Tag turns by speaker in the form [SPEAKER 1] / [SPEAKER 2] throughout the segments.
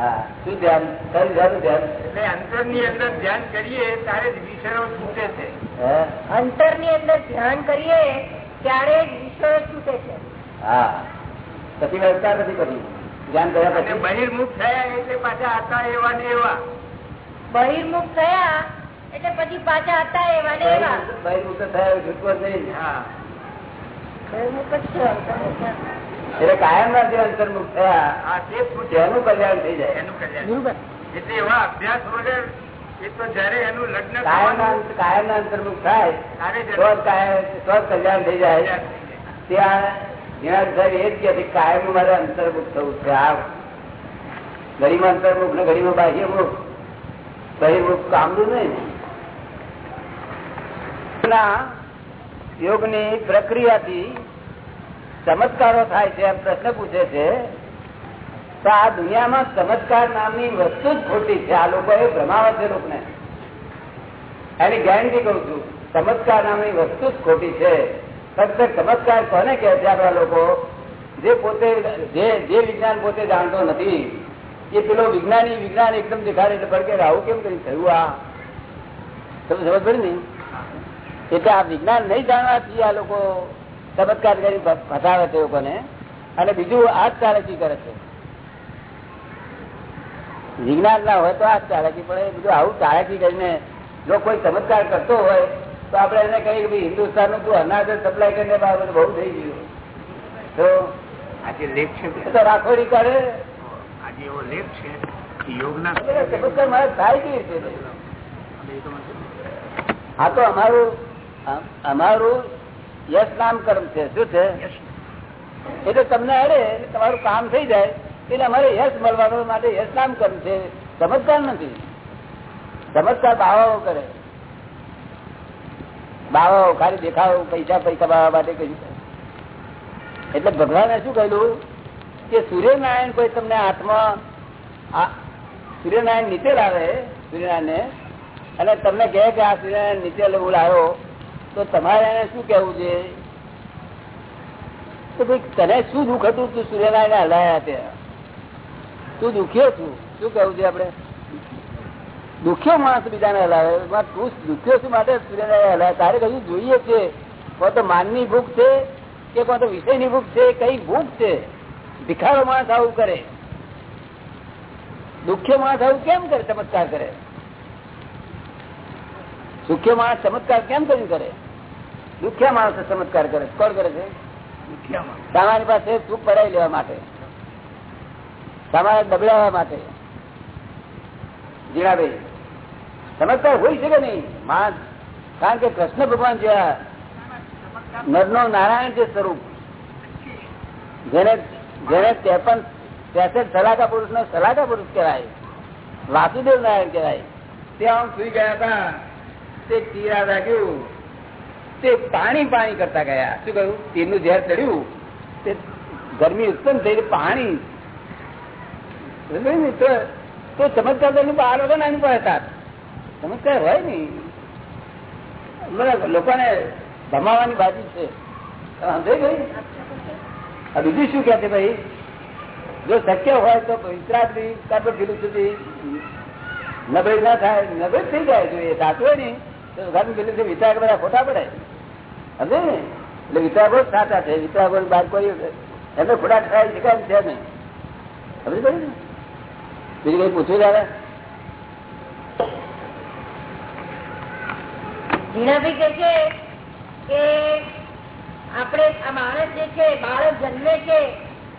[SPEAKER 1] શું ધ્યાન? કયું ધ્યાન ધ્યાન?
[SPEAKER 2] અંતરની અંદર ધ્યાન કરીએ ત્યારે જ વિષયો છૂટે છે.
[SPEAKER 3] અંતરની અંદર ધ્યાન કરીએ ત્યારે જ વિષયો છૂટે છે.
[SPEAKER 1] હા. પછી વ્યવસ્થા નથી કરી ધ્યાન કર્યા પછી?
[SPEAKER 2] બહિર્મુખ થયા એટલે પાછા હતા એવા ને એવા.
[SPEAKER 3] બહિર્મુખ થયા એટલે પછી પાછા હતા એવા ને એવા.
[SPEAKER 1] બહિર્મુખ- થયા છૂટકો નહીં.
[SPEAKER 2] હા.
[SPEAKER 3] બહિર્મુખ જ એટલે.
[SPEAKER 1] કાયમ ના જે અંતર્મુખ થયા. તેનું કલ્યાણ થઈ જાય.
[SPEAKER 2] એનું કલ્યાણ. એટલે એવા અભ્યાસ વગર એનું
[SPEAKER 1] કાયમ ના અંતર્મુખ થાય તો જ કાયમ તો જ કલ્યાણ થઈ જાય. ત્યાં સાહેબ એ જ છે કે કાયમનું મારે અંતર્મુખ થવું છે. આ ઘડીમાં અંતર્મુખ ને ઘડીમાં બાહ્યમુખ. બહિર્મુખ કામનું નહીં યોગની પ્રક્રિયાથી ચમત્કારો થાય છે એમ પ્રશ્ન પૂછે છે, તો આ દુનિયામાં ચમત્કાર નામની વસ્તુ જ ખોટી છે. આ લોકો એ લોકોને. એની ગેરંટી કઉ છું, ચમત્કાર નામની વસ્તુ જ ખોટી છે. ફક્ત ચમત્કાર કોને કહે છે આપણા લોકો? જે પોતે, જે જે વિજ્ઞાન પોતે જાણતો નથી, એ પેલો વિજ્ઞાની, વિજ્ઞાન એકદમ દેખાડે એટલે પડકે આવું કેમ કરી થયું આ? તમે સમજ પડે ને? એટલે આ વિજ્ઞાન નહીં જાણવાથી આ લોકો ચમત્કાર કરી ફસાવે છે લોકોને. અને બીજું આ જ ચાલાકી કરે છે. વિજ્ઞાન ના હોય તો આ જ ચાલાકી પડે બીજું આવું ચાલાકી કરીને જો કોઈ ચમત્કાર કરતો હોય તો આપણે એને કહીએ કે હિન્દુસ્તાનનું તું અનાજ સપ્લાય કરીને બહુ થઈ ગયું. તો રાખોડી કરે
[SPEAKER 2] આજે એવો લેખ છે યોગના
[SPEAKER 1] ચમત્કાર મારે થાય કેવી રીતે? આ તો અમારું અમારું યશ નામ કર્મ છે. શું છે? એટલે તમને અડે તમારું કામ થઈ જાય એટલે અમારે યશ મળવાનો માટે યશ નામ કર્મ છે. ચમત્કાર નથી. ચમત્કાર બાવાઓ કરે. બાવાઓ ખાલી દેખાવ પૈસા પૈસા બાવા માટે કહ્યું એટલે ભગવાને શું કહ્યું કે સૂર્યનારાયણ કોઈ તમને આત્મા સૂર્યનારાયણ નીચે લાવે સૂર્યનારાયણ અને તમને કહે કે આ સૂર્યનારાયણ નીચે લેવું લાવ્યો તો તમારે એને શું કેવું છે? તો ભાઈ, તને શું દુઃખ હતું તું સૂર્યનારાયણ હલાયા ત્યાં? તું દુખ્યો છું. શું કેવું છે આપડે દુખ્યો માણસ બીજાને હલાવે. તું દુખ્યો છું માટે સૂર્યનારાયણ હલાવે? તારે કશું જોઈએ છે? કોઈ તો માનની ભૂખ છે કે કોઈ તો વિષયની ભૂખ છે? કઈ ભૂખ છે? ભિખારો માણસ આવું કરે. દુખ્યો માણસ આવું કેમ કરે? ચમત્કાર કરે. સુખ્ય માણસ ચમત્કાર કેમ કર્યું કરે? દુખ્યા માણસ ચમત્કાર કરે. કોણ કરે છે? તમારી પાસે સુખ પડાવી લેવા માટે. તમારે દબડાવવા માટે. જીણાભાઈ ચમત્કાર હોય છે કે નહીં? માણસ કારણ કે કૃષ્ણ ભગવાન જેવા નરનો નારાયણ છે સ્વરૂપ જેને જેને ત્રેપન ત્રેસઠ સલાકા પુરુષ નો સલાકા પુરુષ કહેવાય વાસુદેવ નારાયણ કહેવાય તે આમ સુઈ ગયા હતા. તે ચીરા લાગ્યું તે પાણી પાણી કરતા ગયા. શું કહ્યું? તીરનું ઝેર ચડ્યું. તે ગરમી ઉત્પન્ન થઈ પાણી. તો ચમત્કાર તો બહાર વગર નાની પડે તાર ચમત્કાર હોય ને? લોકોને ભમાવાની બાજુ છે. સમજાઈ બીજું શું કે ભાઈ? જો શક્ય હોય તો વિતરાગથી કાં સુધી નબળી ના થાય. નબળી થઈ જાય. જોઈએ એ સાચું તો વિતરાગ બધા ખોટા પડે. સમજે ને એટલે વિતરાગો સાચા છે વિતરાગો બાદ કોઈ એમને ખોટા થાય શીખાય છે નહીં. સમજ પડે ને? બીજું કઈ પૂછવું દાદા?
[SPEAKER 3] કે છે કે આપણે આ માણસ જે છે બાળક જન્મે છે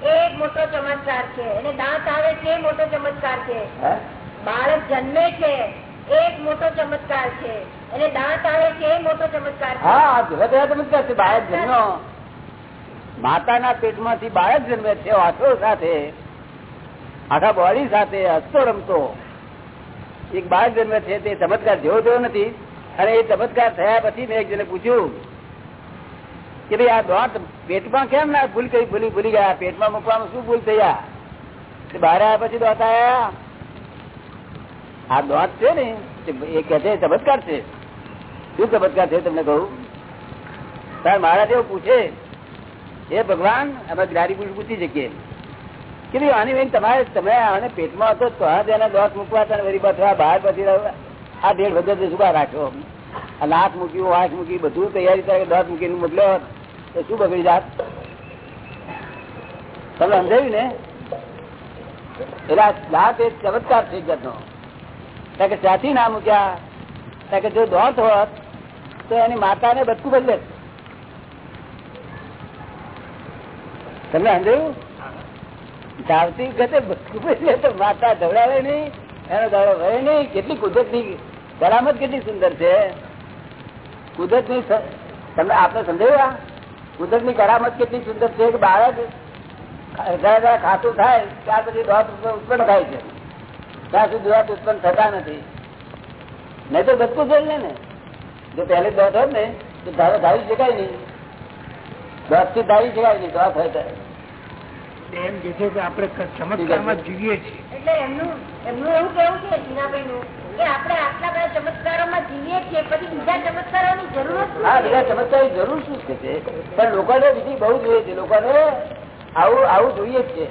[SPEAKER 3] એ એક મોટો ચમત્કાર છે. એને દાંત આવે છે મોટો ચમત્કાર છે. બાળક જન્મે છે એક મોટો ચમત્કાર છે.
[SPEAKER 1] માતાના પેટમાંથી બાળક જન્મે છે વાસો સાથે, આખા બોડી સાથે, હસતો રમતો. એક બાળક જન્મે છે, તે ચમત્કાર જેવો તેવો નથી. અને એ ચમત્કાર થયા પછી મેં એક પૂછ્યું કે ભાઈ, આ દોટ પેટમાં કેમ ના ભૂલ કઈ ભૂલી ભૂલી ગયા. પેટમાં મૂકવામાં શું ભૂલ થયા? બહાર આવ્યા પછી દોટ આયા. આ દોટ છે ને, એ કે છે ચમત્કાર છે. શું ચમત્કાર છે તમને કહું? તાર મારા એવું પૂછે, હે ભગવાન અમે જ્ઞાની પુરુષ પૂછી શકીએ. કે ભાઈ, આની બેન તમારે, તમે આને પેટમાં હતો તો તેના દોત મૂકવા હતા વરી બથવા બહાર પછી આ દેડ વધે શું રાખ્યો આ લાખ મૂક્યું વાંચ મૂકી, બધું તૈયારી કરે દોત મૂકીને મોકલ્યો તો શું બગડી જાત? તમે સમજાયું ને? એટલે લાત એ ચમત્કાર થઈ જતો કે ત્યાંથી ના મૂક્યા. કે જો દોત હોત, તો એની માતાને બચકું બદલે. તમને સમજાયું? ચાવતી વખતે બચકું બદલે તો માતા દવડાવે નહીં, એનો દાડો રહે નહીં. કેટલી કુદરતની કરામત કેટલી સુંદર છે. કુદરતની તમને આપણે સમજાયું કુદરતની કરામત કેટલી સુંદર છે કે બાળક ખાતું થાય, ત્યાર પછી દોત ઉત્પન્ન થાય છે. ત્યાં સુધી દોત ઉત્પન્ન થતા નથી. નહીં તો બચકું લે ને. જો પહેલે દોત હોત ને તો ધારો ધારી શકાય નહીં. દોતથી ધારી શકાય નહીં દોત હોય
[SPEAKER 2] એમ કે છે કે આપણે ચમત્કારમાં જીવીએ છીએ.
[SPEAKER 3] એટલે એમનું એમનું એવું કેવું છે જીનાભાઈ નું કે આપણે આટલા બધા ચમત્કારોમાં જીવીએ છીએ પછી બીજા ચમત્કારોની જરૂર
[SPEAKER 1] હા બીજા જરૂર શું છે? પણ લોકોને બીજી બહુ જોઈએ છે. લોકોને આવું આવું જોઈએ જ છે.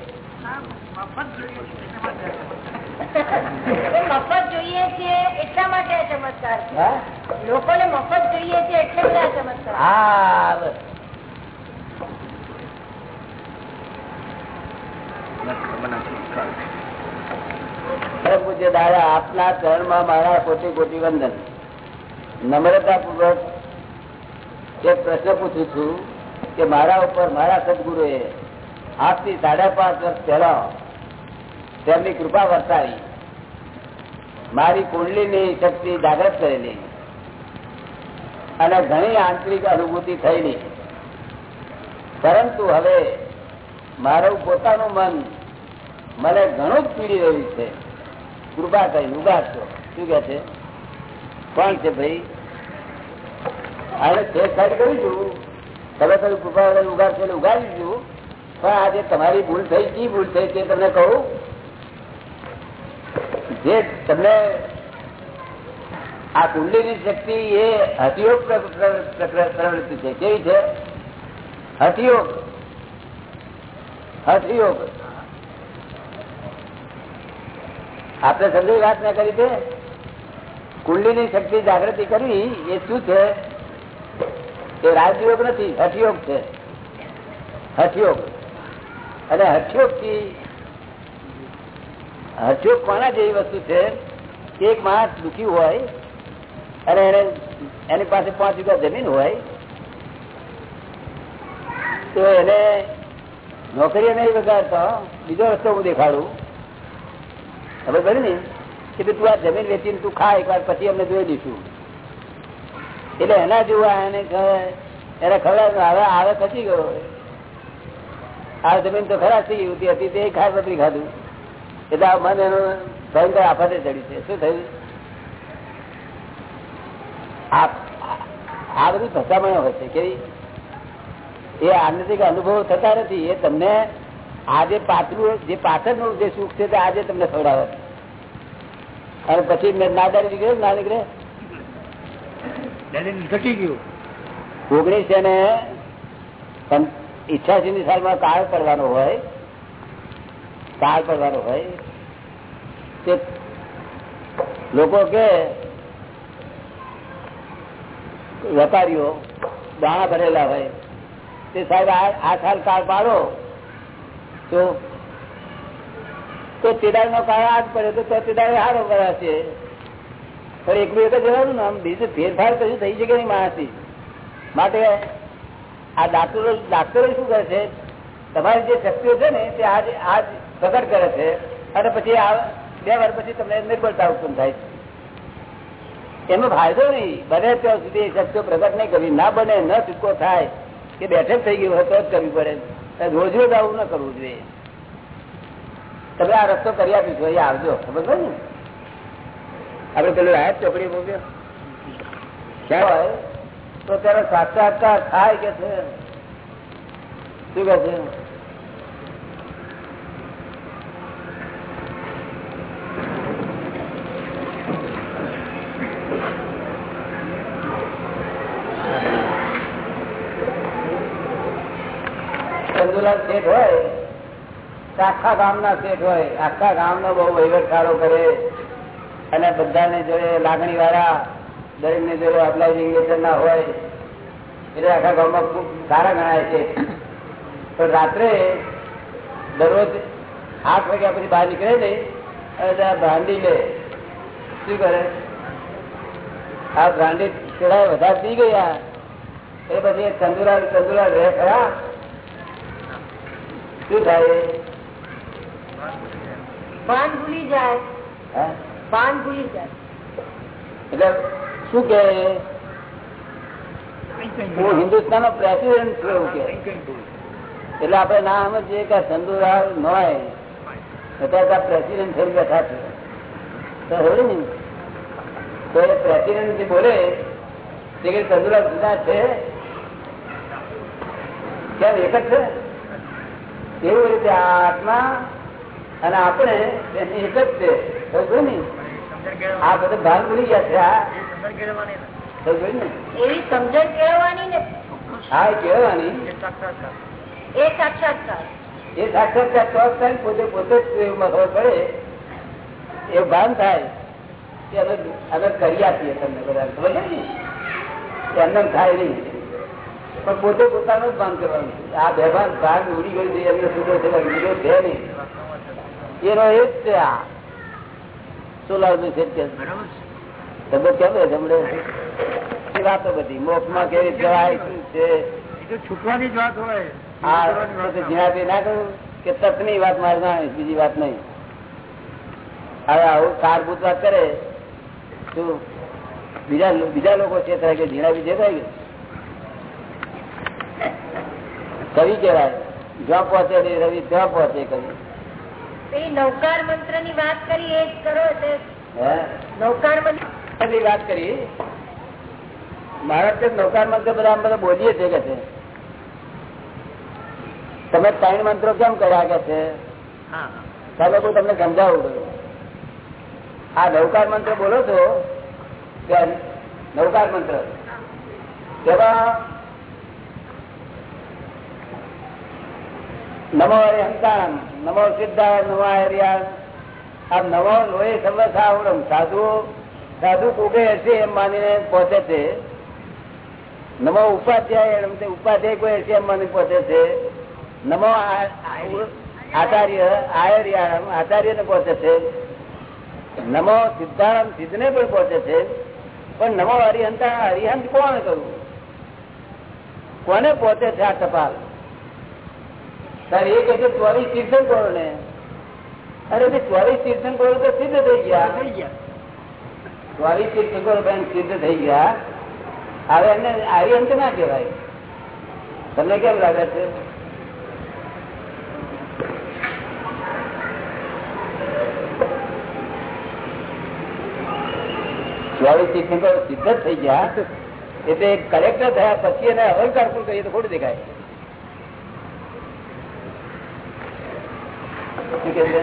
[SPEAKER 3] મફત જોઈએ છે એટલા માટે આ ચમત્કાર લોકોને મફત જોઈએ છે એટલે આ ચમત્કાર.
[SPEAKER 1] હા બસ. પરમ પૂજ્ય દાદા આપના ચરણમાં મારા કોટી કોટી વંદન નમ્રતા પૂર્વક એક પ્રશ્ન પૂછું છું કે મારા ઉપર મારા સદગુરુએ આજથી સાડા પાંચ વર્ષ પહેલા તેમની કૃપા વર્તાવી. મારી કુંડલીની શક્તિ જાગ્રત કરેલી. અને ઘણી આંતરિક અનુભૂતિ થયેલી. પરંતુ હવે મારું પોતાનું મન મને ઘણું જ પીડી રહ્યું છે. કૃપા કરી ઉગાડશો શું કે છે? કોણ છે ભાઈ? અને તે સાઈડ કરી છું. તમે તમે કૃપા વગર ઉગાડશો એટલે ઉગાડી દીધું. પણ આજે તમારી ભૂલ થઈ. કી ભૂલ થઈ તે તમને કહું? જે તમને આ કુંડલીની શક્તિ એ પ્ર- પ્રવૃત્તિ છે. કેવી છે? હઠયોગ. હઠયોગ. આપણે સમજી વાત ના કરી છે? કુંડલીની શક્તિ જાગૃતિ કરવી એ શું છે? એ રાજયોગ નથી, હઠયોગ છે. હઠયોગ. અને હઠયોગથી હઠયોગ કોના જેવી વસ્તુ છે એક માણસ દુખી હોય, અને એને એની પાસે પાંચ વીઘા જમીન હોય, તો એને નોકરીએ નહીં વગાડતો, બીજો રસ્તો હું દેખાડું. ખબર પડી ને? કે તું આ જમીન વેચીને તું ખા એક વાર, પછી અમને જોઈ દઈશું. એટલે એના જોવા એને એને ખબર હવે આવે ખસી ગયો. આ જમીન તો ખરાબ થઈ ગયું હતી, તે ખાસ પતરી ખાધું. એટલે આ મન એનું ભયંકર આફતે ચડી છે. શું થયું? આ બધી ફસામણ હોય છે કેવી? એ આનંદિક અનુભવ થતા નથી. એ તમને આજે પાછલું જે પાછળનું જે સુખ છે તે આજે તમને ખવડાવે. અને પછી મેં ના દાડી નીકળે ના નીકળે?
[SPEAKER 2] ઘટી ગયું.
[SPEAKER 1] ઓગણીસ ને ઈચ્છાસી ની સાલમાં કાળ કરવાનો હોય. કાળ પડવાનો હોય તે લોકો કે વેપારીઓ દાણા ભરેલા હોય તે સાહેબ આ સાલ કાળ પાડો તો તો તેદાર નો કાળ આજ પડે તો તેદાર હારો ભરાશે પણ એકલું એક જ જવાનું ને આમ બીજું ફેરફાર કશું થઈ શકે નહીં માણસથી. માટે આ ડાક્ટરો ડાક્ટરો શું કરે છે? તમારી જે શક્તિઓ છે ને તે આજ આજ પ્રગટ કરે છે અને પછી આ બે વાર પછી તમને નિર્બળતા ઉત્પન્ન થાય છે. એનો ફાયદો નહીં બને ત્યાં સુધી એ શક્તિઓ પ્રગટ નહીં કરવી. ના બને ન ચૂકો થાય કે બેઠક થઈ ગયું હોય તો જ કરવી પડે. રોજ રોજ આવું ન કરવું જોઈએ. તમે આ રસ્તો કરી આપીશું એ આવજો. ખબર છે ને? આપડે પેલું રાહત ચોકડી મૂક્યો? ક્યાં? હોય. તો ત્યારે સાક્ષાત્કાર થાય કે છે? શું કે છે? ચંદુલાલ શેઠ હોય, આખા ગામના શેઠ હોય, આખા ગામનો બહુ વહીવટ સારો કરે. અને બધાને જોડે લાગણી વાળા દરેક ને જોડે અપ્લાઇઝિંગ ના હોય. એટલે આખા ગામમાં ખૂબ સારા ગણાય છે. પણ રાત્રે દરરોજ આઠ વાગ્યા પછી બહાર નીકળે ને અને ત્યાં બ્રાન્ડી લે. શું કરે? આ બ્રાન્ડી પેલા વધારે પી ગયા. એ પછી તંદુરા તંદુરા રહે ખરા. શું થાય?
[SPEAKER 3] ભાન ભૂલી જાય? ભાન ભૂલી જાય.
[SPEAKER 1] એટલે શું કે હું હિન્દુસ્તાન નો પ્રેસિડેન્ટ છું કે એટલે આપડે ના સમજીએ કે ચંદુલાલ નોય અત્યારે પ્રેસિડેન્ટ થઈ બેઠા છે. તો હવે ને. તો એ પ્રેસિડેન્ટ જે બોલે તે કે ચંદુલાલ જુદા છે? કેમ એક જ છે? એવી રીતે આ આત્મા અને આપણે એક જ છે? સમજાય ને. આ બધા ભાગ ભૂલી ગયા છે
[SPEAKER 3] એવી સમજણ કેળવવાની ને.
[SPEAKER 1] હા એ કહેવાની
[SPEAKER 3] એ સાક્ષાત્કાર.
[SPEAKER 1] એ સાક્ષાત્કાર. ચોક થાય ને પોતે પોતે જ એમાં ખબર પડે. એવું ભાન થાય કે અમે અમે કરી આપીએ તમને બધા ખબર છે ને? એમને થાય નહીં. પણ પોતે પોતાનું જ ભાન કરવાનું છે. આ બેભાન ભાન ઉડી ગયું છે એમને સુધો છે બીજો છે નહીં. એનો એ જ છે આ. શું લાવતું છે કે તમે કેમ રહે તમને? વાતો બધી. મોક્ષમાં કેવી જવાય શું છે?
[SPEAKER 2] છૂટવાની જ વાત હોય.
[SPEAKER 1] આ ના કહ્યું કે તત્ની વાત મારે ના બીજી વાત નહીં. હવે આવું સારભૂત વાત કરે તો બીજા બીજા લોકો છે થાય કે ઝીણા બીજે થાય કે કવિ કહેવાય. જ્યાં પહોંચે રવિ ત્યાં પહોંચે કવિ
[SPEAKER 3] નૌકાર મંત્રની વાત કરી એ જ કરો નૌકાર
[SPEAKER 1] મંત્રની વાત કરી? મહારાજ નૌકાર મંત્ર બધા આમ બધા બોલીએ છીએ કે છે? તમે ત્રણ મંત્રો કેમ કર્યા કે છે? તમે હું તમને સમજાવું બધું આ નૌકાર મંત્ર બોલો છો? નૌકાર મંત્ર? તેમાં નમો હરિહંતાણમ નમો સિદ્ધાય નમો હરિયાણ આ નમો લોહી સર્વસાવડમ સાધુ સાધુ કુબે હશે એમ માનીને પહોંચે છે. નમો ઉપાધ્યાય એમ ઉપાધ્યાય કોઈ હશે એમ માની પહોંચે છે. નમો આચાર્ય આયર્યાણમ આચાર્ય ને પહોંચે છે. નમો સિદ્ધારામ સિદ્ધ ને પણ પહોંચે છે. પણ નમો હરિહંતા હરિહંત કોણ કરવું કોને પહોંચે છે આ ટપાલ? સર એ કહે છે ચોવીસ તીર્થંકરો ને અરે ચોવીસ તીર્થંકરો તો સિદ્ધ થઈ ગયા. ચોવીસ તીર્થંકરો બેન સિદ્ધ થઈ ગયા. હવે એમને આર્યંત ના કહેવાય. તમને કેમ લાગે છે? ચોવીસ તીર્થંકરો સિદ્ધ થઈ ગયા. એટલે કલેક્ટર થયા પછી એને અહંકાર પણ કહીએ તો ખોટું દેખાય. શું છે?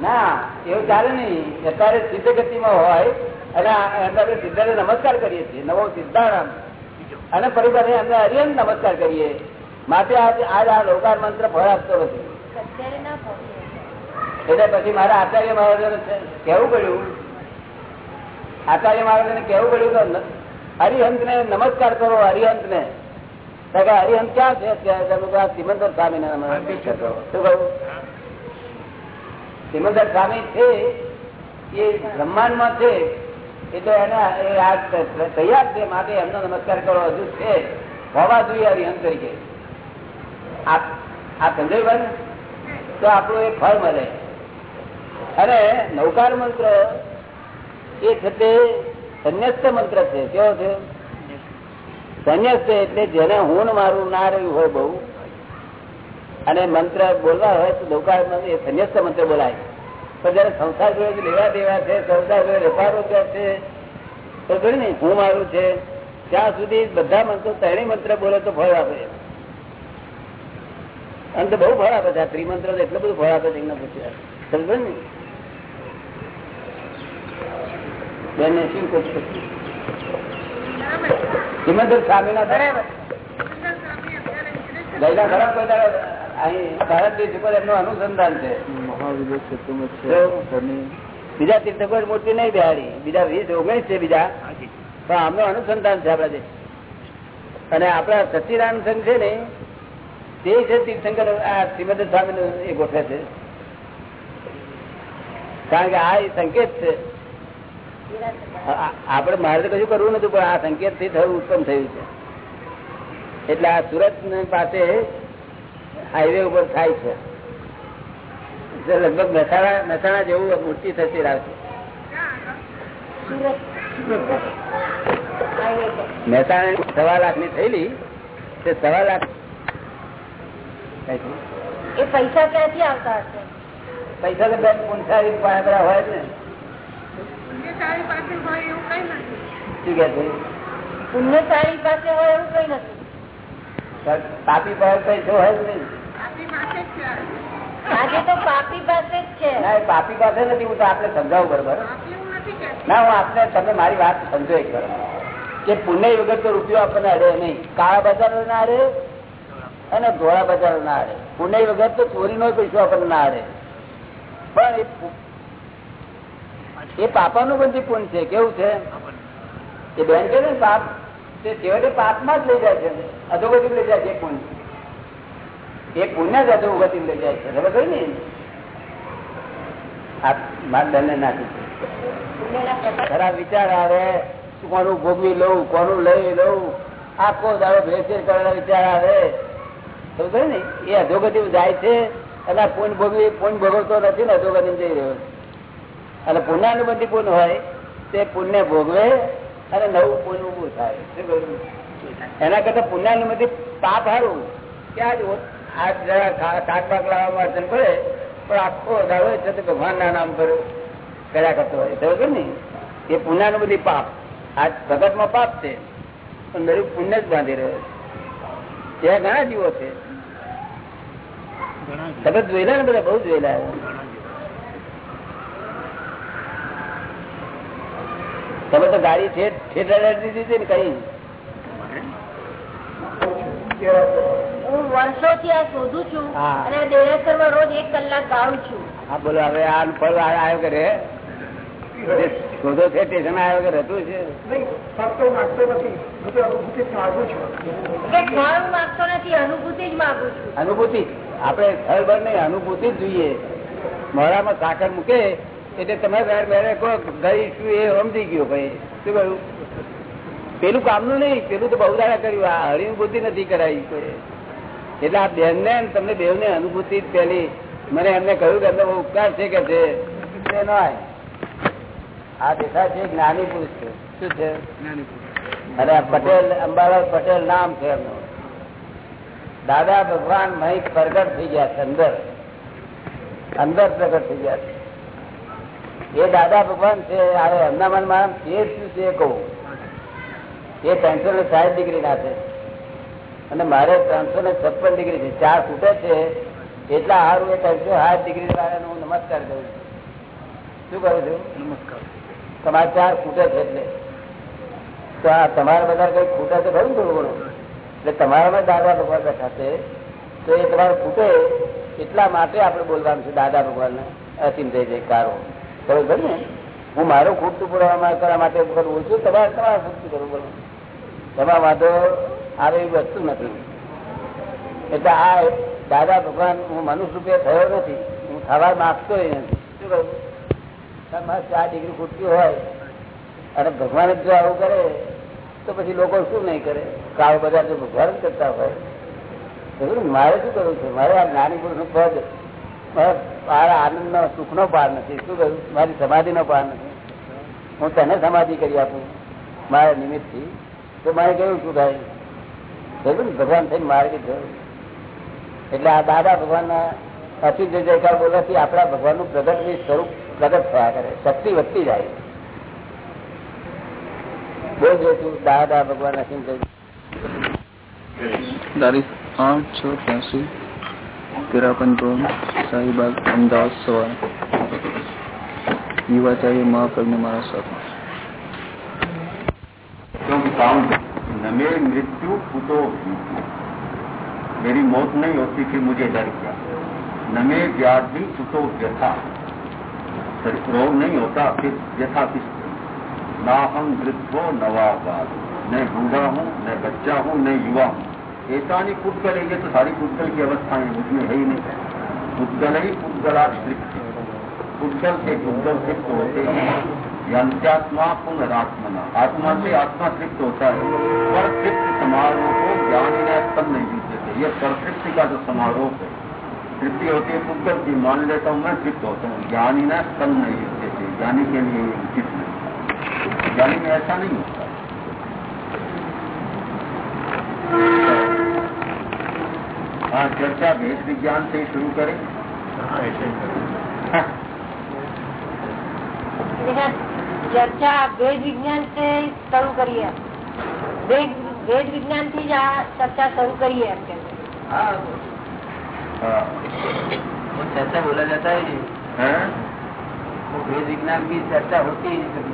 [SPEAKER 3] ને.
[SPEAKER 1] એવું ચાલે નહીં. અત્યારે સિદ્ધ ગતિમાં હોય અને આ- અત્યારે સિદ્ધાને નમસ્કાર કરીએ છીએ. નવો સિદ્ધારામ અને પરિવાર અમે હરિયન નમસ્કાર કરીએ. માટે આજ આ લોકાર મંત્ર ફળ આપતો નથી. એટલે પછી મારા આચાર્ય મહારાજને કહેવું પડ્યું. આચાર્ય મહારાજને કહેવું પડ્યું કે હરિહંત ને નમસ્કાર કરો હરિહંત ને હરિહંત ક્યાં છે અત્યારે સિમંદર સ્વામી ને સિમંદર સ્વામી છે એ બ્રહ્માંડમાં છે એને એ ત- તૈયાર છે માટે એમનો નમસ્કાર કરો હજુ છે. હોવા જોઈએ હરિહન તરીકે. આ આ સંજયભાઈ તો આપણું એ ફળ મળે. અને નૌકાર મંત્ર એ છે તે સંન્યસ્ત મંત્ર છે. કેવો છે? સંન્યસ્ત એટલે જેને હું મારું ના રહ્યું હોય બહુ. અને મંત્ર બોલવા હોય તો નૌકાર મંત્ર એ સંન્યસ્ત મંત્ર બોલાય. પણ જયારે સંસાર જોડે લેવા દેવા છે, સંસાર જોડે વેપારો છે, તો ખરું ને હું મારું છે. ત્યાં સુધી બધા મંત્રો ત્રણેય મંત્ર બોલે તો ફળ આપે. અને તો બહુ ફળ આપે છે, આ ત્રિમંત્ર એટલું બધું ફળ આપે છે, એમને પૂછ્યા. સમજો ને બેન શું કહું છું સામે ના
[SPEAKER 3] થાય.
[SPEAKER 1] ગયેલા ખરા કોઈ દાડો અનુસંધાન છે. બીજા તીર્થકો મૂર્તિ નહીં બિહારી. બીજા વીસ ઓગણીસ છે બીજા. પણ આમનું અનુસંધાન છે આપણા દેશ અને આપણા સચિદાનંદ સંઘ છે ને તે છે તીર્થંકર આ શ્રીમદ સ્વામી એ ગોઠવે છે. કારણ કે આ એ સંકેત છે. આ- આપણે મારે તો કશું કરવું નતું પણ આ સંકેતથી થયું ઉત્પન્ન થયું છે. એટલે આ સુરત પાસે હાઈવે ઉપર થાય છે. લગભગ મહેસાણા મહેસાણા જેવું મૂર્તિ થતી રાખશે મહેસાણા સવા લાખની થયેલી તે સવા લાખ
[SPEAKER 3] એ પૈસા ક્યાંથી આવતા હશે?
[SPEAKER 1] પૈસા તો બેન હોય શું કે છે?
[SPEAKER 3] પુણ્યશાળી પાસે હોય એવું કઈ નથી.
[SPEAKER 1] પાપી પાસે પૈસો હોય જ નહીં.
[SPEAKER 3] આજે તો પાપી પાસે જ છે.
[SPEAKER 1] ના પાપી પાસે નથી હું તો આપણે સમજાવું બરોબર. ના હું આપને તમે મારી વાત સમજો એક બરોબર કે પુણ્ય વગર તો રૂપિયો આપણને અડે નહીં. કાળા બજાર ના અડે અને ધોળા બજાર ના અડે. પુણ્ય વગર તો ચોરીનો પૈસો આપણને ના અડે. પણ એ એ પાપાનું બંધી પુણ્ય છે, કેવું છે? એ બેન છે ને પાપ, તે છેવટે પાપમાં જ લઈ જાય છે અધોગતિ લઈ જાય છે પુણ્ય. એ પુણ્ય જ અધોગતિ લઈ જાય છે, ખબર ને? વિચાર આવે, કોનું ભોગવી ને? એ અધોગતિ જાય છે, અને પૂર્ણ ભોગવી પૂર્ણ ભોગવતો નથી ને અધોગતિ જઈ રહ્યો છે. અને પુણ્યાનુબંધી પુન હોય, તે પુણ્ય ભોગવે અને નવું પૂન ઉભું થાય? એના કરતા પુણ્યાનુબંધી પાપ હારું કે આજ શાક પાક લાવવામાં અર્ચન કરે પણ આખો દાડો છે તે ભગવાનના નામ પર કર્યા કરતો હોય. સમજો ને? એ પુણ્યાનું બધી પાપ. આ જગતમાં પાપ છે, પણ દરેક પુણ્ય જ બાંધી રહ્યો છે. ત્યાં ઘણા જીવો છે. તમે જોયેલા ને બધા? બહુ જોયેલા તમે તો ગાડી દીધી ને કઈ?
[SPEAKER 3] હું વર્ષોથી આ શોધું છું અને દેરેસર રોજ એક કલાક ગાઉં છું.
[SPEAKER 1] હા બોલો હવે આ ફળ આવ્યો કરે શોધો છે સ્ટેશન આવ્યો કે હતું છે?
[SPEAKER 3] કે ફળ માંગતો નથી. અનુભૂતિ જ માંગુ છું.
[SPEAKER 1] અનુભૂતિ આપણે સ્થળ નહીં અનુભૂતિ જ જોઈએ. મોડામાં સાકર મૂકે એટલે તમે કહો ગઈ શું એ સમજી ગયો ભાઈ. શું કહ્યું? પેલું કામનું નહીં પેલું તો બહુ દાડા કર્યું. આ હરિભૂતિ નથી કરાવી કોઈ. એટલે આ બેન ને તમને બેવ ને અનુભૂતિ પેલી મને એમને કહ્યું કે એમને બહુ ઉપકાર છે કે છે. આ દેખાય છે જ્ઞાની પુરુષ છે. શું છે? અને આ પટેલ અંબાલાલ પટેલ નામ છે એમનું. દાદા ભગવાન મહી પ્રગટ થઈ ગયા છે અંદર. અંદર પ્રગટ થઈ ગયા છે. એ દાદા ભગવાન છે હવે એમના મનમાં એ શું છે કહું? એ ત્રણસો ને સાહીઠ ડિગ્રી ના છે. અને મારે ત્રણસો ને છપ્પન ડિગ્રી છે. ચાર ફૂટે છે એટલા સારું એ ત્રણસો સાઠ ડિગ્રી વાળાને હું નમસ્કાર કરું છું. શું કરું છું?
[SPEAKER 4] નમસ્કાર.
[SPEAKER 1] તમારે ચાર ફૂટે છે એટલે. તો આ તમારા બધા કઈ ખૂટે તો ખરું થોડું ઘણું? એટલે તમારામાં દાદા ભગવાન બેઠા છે તો એ તમારે ફૂટે એટલા માટે આપણે બોલવાનું છે દાદા ભગવાનને. અસીમ જાય જયકારો. બરોબર ને? હું મારું ખૂટતું પુરાવા કરવા માટે કરવું છું તમારે તમારે ખૂટતું કરવું બોલું તમારા વાંધો આવે એવી વસ્તુ નથી. એટલે આ દાદા ભગવાન હું મનુષ્ય રૂપે થયો નથી. હું થવા માંગતો નથી. શું કહું? તમારે ચાર ડિગ્રી ખૂટતી હોય અને ભગવાન જ જો આવું કરે, તો પછી લોકો શું નહીં કરે? કાળો બધા જો ભગવાન જ કરતા હોય. મારે શું કરવું છે? મારે આ જ્ઞાની પુરુષનું પદ આનંદ નો સુખ નો પાર નથી. શું કહ્યું મારી સમાધિ નો પાર નથી. હું તને સમાધિ કરી આપું, મારા નિમિત્તથી તો મારે કેવું શું થાય કહ્યું ભગવાન થઈને મારે કે એટલે આ દાદા ભગવાન ના અતિ જય જયકાર બોલવાથી આપણા ભગવાનનું પ્રગટ સ્વરૂપ પ્રગટ થયા કરે. શક્તિ વધતી જાય. બોલ જોઈશું દાદા ભગવાન અસીમ જય.
[SPEAKER 4] તારીખ આઠ છ ત્યાસી તેરાપન રોડ શાહીબાગ અમદાવાદ સવાર યુવાચાર્ય મહાકવિને મારા સાથે
[SPEAKER 5] क्योंकि काउंट नमे मृत्यु कुतो भीति मेरी मौत नहीं होती फिर मुझे डर क्या न में व्याधि सुतो व्यथा रोग नहीं होता फिर व्यथा किस ना हम वृद्धो नवाबाद न बूढ़ा हूँ न बच्चा हूँ न युवा हूँ नहीं पुद्गल ये तो सारी पुद्गल की अवस्थाएँ उसमें है ही नहीं। पुद्गल ही पुद्गला तृप्त पुद्गल से पुद्गल तृप्त होते हैं। यंत्यात्मा पुनरात्मना। आत्मा से आत्मा तृप्त होता है। पर तृप्त समारोह को ज्ञानी ने स्तन नहीं जीते ये परतृप्ति का जो समारोह है, तृप्ति होती है पुद्गल की, मान लेता हूँ मैं, तृप्त होता हूँ। ज्ञानी ने स्तन नहीं जीते ज्ञानी के लिए उचित नहीं। ज्ञानी में ऐसा नहीं होता। हाँ चर्चा भेद विज्ञान से शुरू करें हाँ
[SPEAKER 3] ऐसे करें चर्चा वेद विज्ञान से शुरू करिए वेद वेद विज्ञान की चर्चा शुरू
[SPEAKER 1] करिए
[SPEAKER 5] आपके
[SPEAKER 1] वो चर्चा बोला जाता है जी
[SPEAKER 5] हाँ?
[SPEAKER 1] वो वेद विज्ञान की चर्चा होती है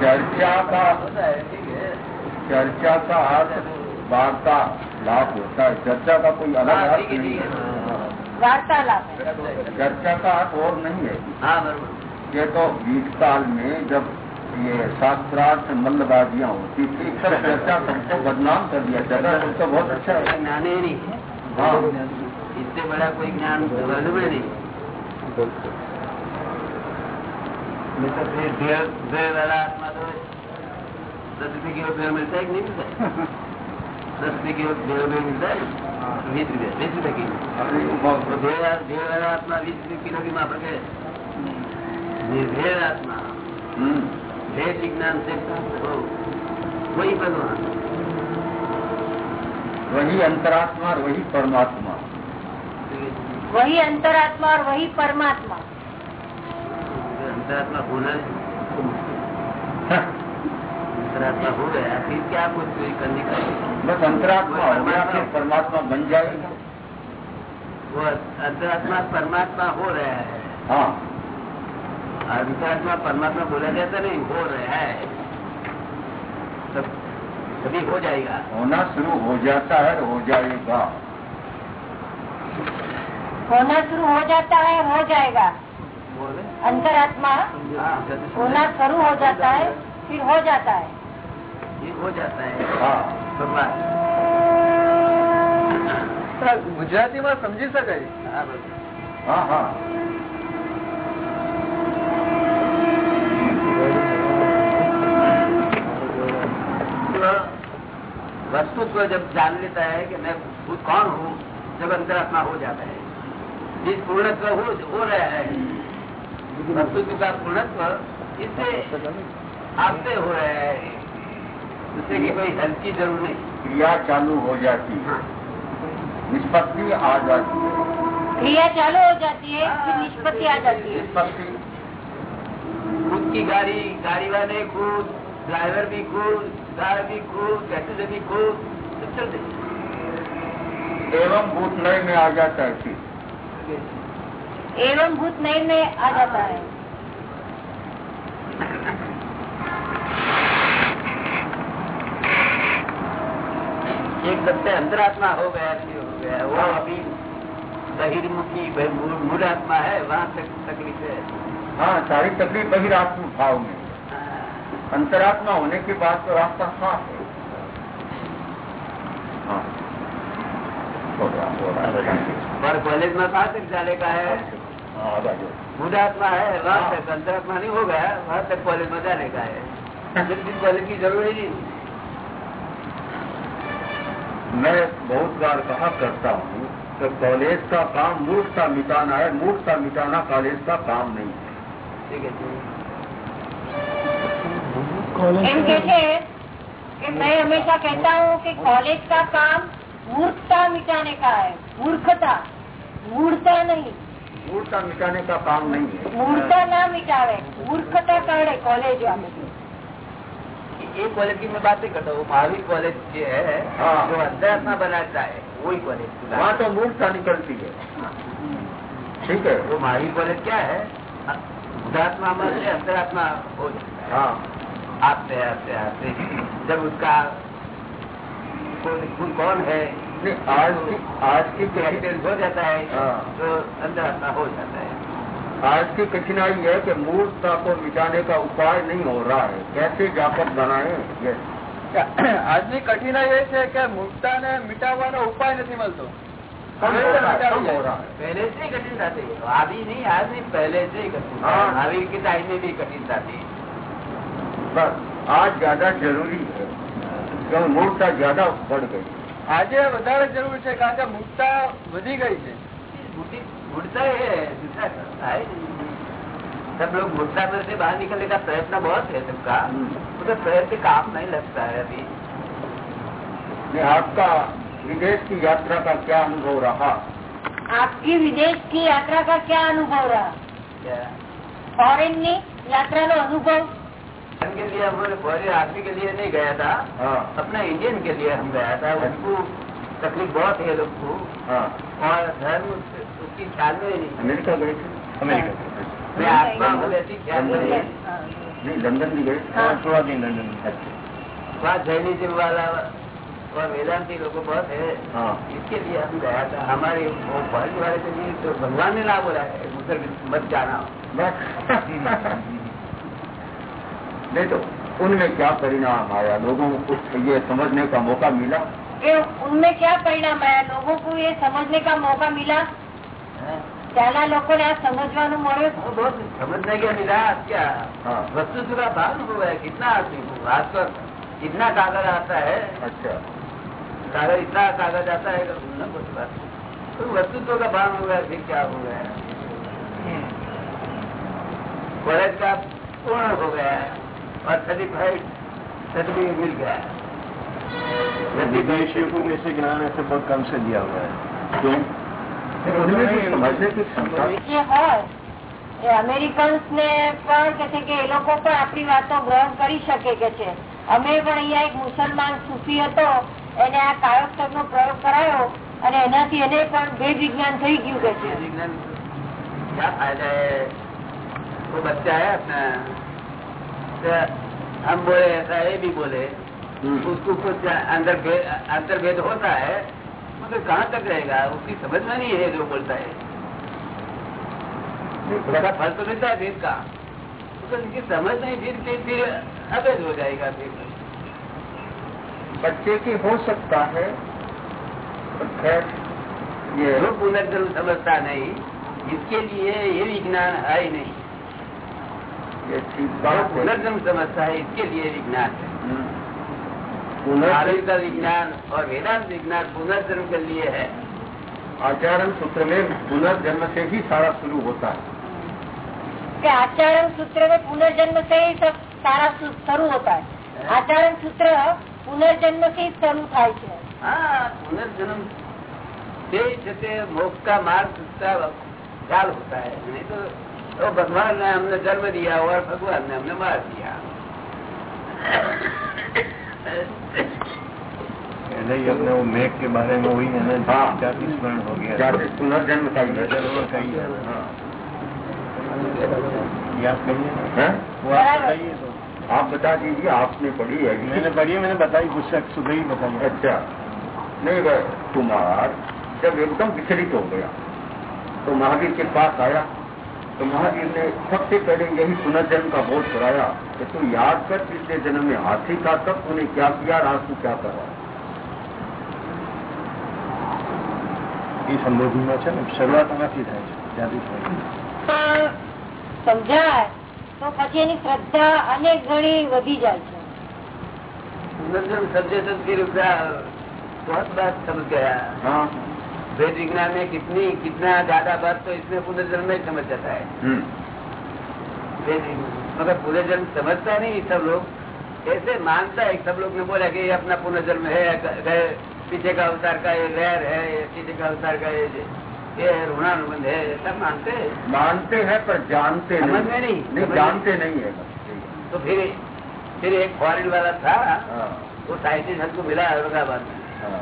[SPEAKER 5] चर्चा का
[SPEAKER 1] होता है ठीक है
[SPEAKER 5] चर्चा का अर्थ वार्ता लाभ होता है। चर्चा का कोई अलग
[SPEAKER 1] हाँ,
[SPEAKER 5] अर्थ नहीं है।
[SPEAKER 3] वार्ता लाभ
[SPEAKER 5] चर्चा का अर्थ और नहीं है।
[SPEAKER 1] हाँ,
[SPEAKER 5] ये तो बीस साल में जब ये शास्त्रार्थ मल्लबाजियाँ होती थी सब चर्चा सबको बदनाम कर दिया चर्चा तो बहुत अच्छा है।
[SPEAKER 1] ज्ञान ही नहीं है।
[SPEAKER 5] हाँ।
[SPEAKER 1] इससे बड़ा कोई ज्ञान नहीं। तो फिर ढेर वाला आत्मा तो दस फिर मिलता है कि नहीं मिलता है? दस रुपये किलो भेड़ भेड़ मिलता है बीस रुपये बीस रुपये किलो तो भेड़ भेड़ वाला आत्मा बीस रुपये किलो की माप रखे निर्भेड़ आत्मा
[SPEAKER 5] हम्म,
[SPEAKER 1] भेद विज्ञान से हो वही भगवान
[SPEAKER 5] वही अंतरात्मा और वही परमात्मा
[SPEAKER 3] वही अंतरात्मा और वही परमात्मा
[SPEAKER 1] अंतरात्मा होना अंतरात्मा हो गया फिर क्या कुछ कोई करने का
[SPEAKER 5] बस अंतरात्मा हो गया फिर परमात्मा बन जाएगा
[SPEAKER 1] वो अंतरात्मा परमात्मा हो रहा है
[SPEAKER 5] हाँ
[SPEAKER 1] अंतरात्मा परमात्मा बोला जाता नहीं हो रहा है तब कभी हो जाएगा
[SPEAKER 5] होना शुरू हो जाता है और हो जाएगा
[SPEAKER 3] होना शुरू हो जाता है हो जाएगा
[SPEAKER 1] बोले
[SPEAKER 3] अंतरात्मा
[SPEAKER 1] हाँ
[SPEAKER 3] होना शुरू हो जाता है फिर हो जाता है
[SPEAKER 1] ये हो जाता है
[SPEAKER 5] हाँ
[SPEAKER 1] ભગવાન
[SPEAKER 2] ગુજરાતીમાં સમજી શકાય
[SPEAKER 1] હા બરોબર.
[SPEAKER 5] हाँ हाँ
[SPEAKER 1] वस्तु को जब जान लेता है कि मैं खुद कौन हूँ जब अंतरात्मा हो जाता है जिस पूर्णत्व हो, हो रहा है वस्तुत्व का पूर्णत्व इससे आपसे हो रहा है उससे की कोई हेल्प की जरूर नहीं
[SPEAKER 5] क्रिया चालू हो जाती है निष्पत्ति आ जाती है
[SPEAKER 3] क्रिया चालू हो जाती है फिर निष्पत्ति आ जाती है
[SPEAKER 5] निष्पत्ति
[SPEAKER 1] खुद की गाड़ी गाड़ी वाले खुद ड्राइवर भी खुद कार भी खुद पैसेंजर भी खुद सब चलते
[SPEAKER 5] एवं भूत नय में आ जाता है फिर
[SPEAKER 3] एवं भूत नए में आ जाता है
[SPEAKER 1] एक सबसे अंतरात्मा हो गया हो गया वो अभी बहिर्मुखी मूल आत्मा है वहाँ तक तकलीफ़ है।
[SPEAKER 5] हाँ सारी तकलीफ़ बहिरात्म भाव में। अंतरात्मा होने के बाद तो रास्ता साफ़ है। हाँ। हो हो है।
[SPEAKER 1] और कॉलेज में कहाँ तक जाने का है?
[SPEAKER 5] हाँ,
[SPEAKER 1] आत्मा है वहाँ तक अंतरात्मा नहीं हो गया वहाँ तक कॉलेज में जाने का है। कॉलेज की ज़रूरत ही नहीं।
[SPEAKER 5] मैं बहुत बार कहा करता हूँ कि कॉलेज का काम मूर्खता मिटाना है मूर्खता मिटाना कॉलेज का काम नहीं है
[SPEAKER 1] ठीक है ठीक है
[SPEAKER 3] एम के છે कि मैं हमेशा कहता हूँ कि कॉलेज का काम मूर्खता मिटाने का है मूर्खता मूर्खता नहीं
[SPEAKER 5] मूर्खता मिटाने का काम नहीं है
[SPEAKER 3] मूर्खता ना मिटावे मूर्खता काढ़े कॉलेज वाले
[SPEAKER 1] एक कॉलेज की मैं बात नहीं करता हूँ महावीर कॉलेज जो है
[SPEAKER 5] हाँ।
[SPEAKER 1] जो अंतरात्मा बनाता है वही कॉलेज
[SPEAKER 5] वहाँ तो मूर्खता निकलती है ठीक है
[SPEAKER 1] वो महावीर कॉलेज क्या है बुधात्मा में से अंतरात्मा हो जाता है
[SPEAKER 5] हाँ
[SPEAKER 1] आते आते आते जब उसका कौन खून कौन है
[SPEAKER 5] नहीं आज की आज की कठिन
[SPEAKER 1] एक्सीडेंट हो जाता है
[SPEAKER 5] हाँ।
[SPEAKER 1] तो अंदर आत्मा हो जाता है
[SPEAKER 5] आज की कठिनाई है कि मूर्खता को मिटाने का उपाय नहीं हो रहा है कैसे व्यापक बनाए ये
[SPEAKER 2] આજની કઠિનાઈ એ છે કે મૂર્ખતાને મિટાવવાનો ઉપાય નથી મળતો
[SPEAKER 5] कम हो रहा है कम हो रहा है
[SPEAKER 1] पहले से ही कठिनता थी अभी नहीं आज नहीं पहले से ही कठिनता
[SPEAKER 5] हाँ।
[SPEAKER 1] अभी के टाइम में भी कठिनता थी
[SPEAKER 5] बस आज ज्यादा जरूरी है क्यों मूर्खता ज्यादा बढ़ गई
[SPEAKER 2] આજે વધારે જરૂર છે કારણ કે મૂર્ખતા વધી ગઈ છે
[SPEAKER 1] उड़ता है दूसरा करता है सब लोग घुटना से बाहर निकलने का प्रयत्न बहुत है सबका उसका प्रयत्न काम नहीं लगता है अभी
[SPEAKER 5] आपका विदेश की यात्रा का क्या अनुभव रहा
[SPEAKER 3] आपकी विदेश की यात्रा का क्या अनुभव रहा फॉरेन में यात्रा का अनुभव
[SPEAKER 1] के लिए हम फॉरन आदमी के लिए नहीं गया था
[SPEAKER 5] हाँ।
[SPEAKER 1] अपना इंडियन के लिए हम गया था उनको तकलीफ बहुत है लोग को और धर्म हाँ।
[SPEAKER 5] लंदन
[SPEAKER 1] वाला वेदांति लोगों हाँ। इसके लिए गया था। हमारे वाले तो भगवान ने ना बोला है
[SPEAKER 5] नहीं तो उनमें क्या परिणाम आया? लोगों को कुछ ये समझने का मौका मिला?
[SPEAKER 3] उनमें क्या परिणाम आया? लोगों को ये समझने का मौका मिला? ત્યાંના લોકોને આ સમજવાનું મળ્યું
[SPEAKER 1] वो बहुत समझने के मिला क्या
[SPEAKER 5] हाँ
[SPEAKER 1] वस्तु का भाव हो गया कितना आदमी को आज तो इतना कागज आता है
[SPEAKER 5] अच्छा
[SPEAKER 1] कागज इतना कागज आता है कि न कुछ बात तो वस्तुत्व का भाव हो गया फिर क्या हो गया कॉलेज का पूर्ण हो गया और सर्टिफाइड सर्टिफिकेट मिल गया
[SPEAKER 4] विदेशियों को ऐसे ज्ञान ऐसे बहुत कम से दिया हुआ है
[SPEAKER 5] क्यों
[SPEAKER 3] અમેરિકન્સ ને પણ કે છે કે એ લોકો પણ આપણી વાતો ગ્રહણ કરી શકે કે છે અમે પણ અહીંયા એક મુસલમાન સૂફી હતો એને આ કાયોત્સવ નો પ્રયોગ કરાયો અને એનાથી એને પણ ભેદ વિજ્ઞાન થઈ ગયું કે છે
[SPEAKER 1] ये विज्ञान क्या फायदा है वो बच्चा है अपना तो हम बोले ऐसा ये भी बोले
[SPEAKER 5] हम्म।
[SPEAKER 1] उसको कुछ अंदर भे- अंतर भेद होता है मगर कहाँ तक रहेगा उसकी समझ में नहीं है जो बोलता है बड़ा फल तो मिलता है भेद का तो उनकी समझ नहीं फिर फिर फिर अवैध हो जाएगा फिर
[SPEAKER 5] बच्चे की हो सकता है पर खैर ये
[SPEAKER 1] जो पुनर्जन्म समझता नहीं इसके लिए ये विज्ञान है ही नहीं
[SPEAKER 5] ये ठीक
[SPEAKER 1] जो
[SPEAKER 5] बात है
[SPEAKER 1] पुनर्जन्म समझता है इसके लिए विज्ञान है
[SPEAKER 5] हम्म। पुनर्जन्म
[SPEAKER 1] आयुर्वेद का विज्ञान और वेदांत विज्ञान पुनर्जन्म के लिए है
[SPEAKER 5] आचरण सूत्र में पुनर्जन्म से ही सारा शुरू होता है
[SPEAKER 3] કે આચરણ સૂત્ર में पुनर्जन्म से ही सब सारा सु- शुरू होता है आचरण सूत्र पुनर्जन्म से ही शुरू થાય છે
[SPEAKER 1] हाँ पुनर्जन्म से से से मोक्ष का मार्ग का ख्याल होता है नहीं तो, तो भगवान ने हमने जन्म दिया और भगवान ने हमने मार दिया
[SPEAKER 4] पहले ही अपने वो मेघ के बारे में वही है ना। जाति स्मरण हो गया।
[SPEAKER 5] जाति पुनर्जन्म का ही है।
[SPEAKER 4] का ही आप कहिए वो आप बताइए तो।
[SPEAKER 5] आप बता दीजिए आपने पढ़ी है
[SPEAKER 4] मैंने पढ़ी है, मैंने बताई पुस्तक सुबह ही बताई।
[SPEAKER 5] अच्छा। नहीं कुमार जब एकदम विचलित हो गया तो महावीर के पास आया। तो महावीर ने सबसे पहले यही पुनर्जन्म का बोध कराया कि तू याद कर पिछले जन्म में हाथी था तब तूने क्या किया और आज तू क्या कर रहा है
[SPEAKER 4] એ સંબોધનમાં છે ને શરૂઆત એનાથી થાય છે ત્યાંથી થાય છે
[SPEAKER 3] પણ સમજાય તો પછી એની શ્રદ્ધા અનેક ગણી વધી જાય છે
[SPEAKER 1] पुनर्जन्म समझे तो फिर उसका बहुत बात समझ वेद विज्ञान में कितनी कितना ज़्यादा बात तो इसमें पुनर्जन्म में समझ जाता है।
[SPEAKER 5] हम्म।
[SPEAKER 1] मगर पुनर्जन्म समझता नहीं सब लोग। ऐसे मानता है सब लोग ने बोला कि ये अपना पुनर्जन्म है पीछे का अवतार का ये गैर है पीछे का अवतार का ये ये ऋणानुबंध है सब मानते हैं।
[SPEAKER 5] मानते हैं पर जानते
[SPEAKER 1] समझ
[SPEAKER 5] नहीं
[SPEAKER 1] में नहीं।
[SPEAKER 5] नहीं जानते नहीं है।
[SPEAKER 1] तो फिर फिर एक फॉरेन वाला था
[SPEAKER 5] हाँ।
[SPEAKER 1] वो साइंटिस्ट हमको मिला औरंगाबाद में।
[SPEAKER 5] हाँ।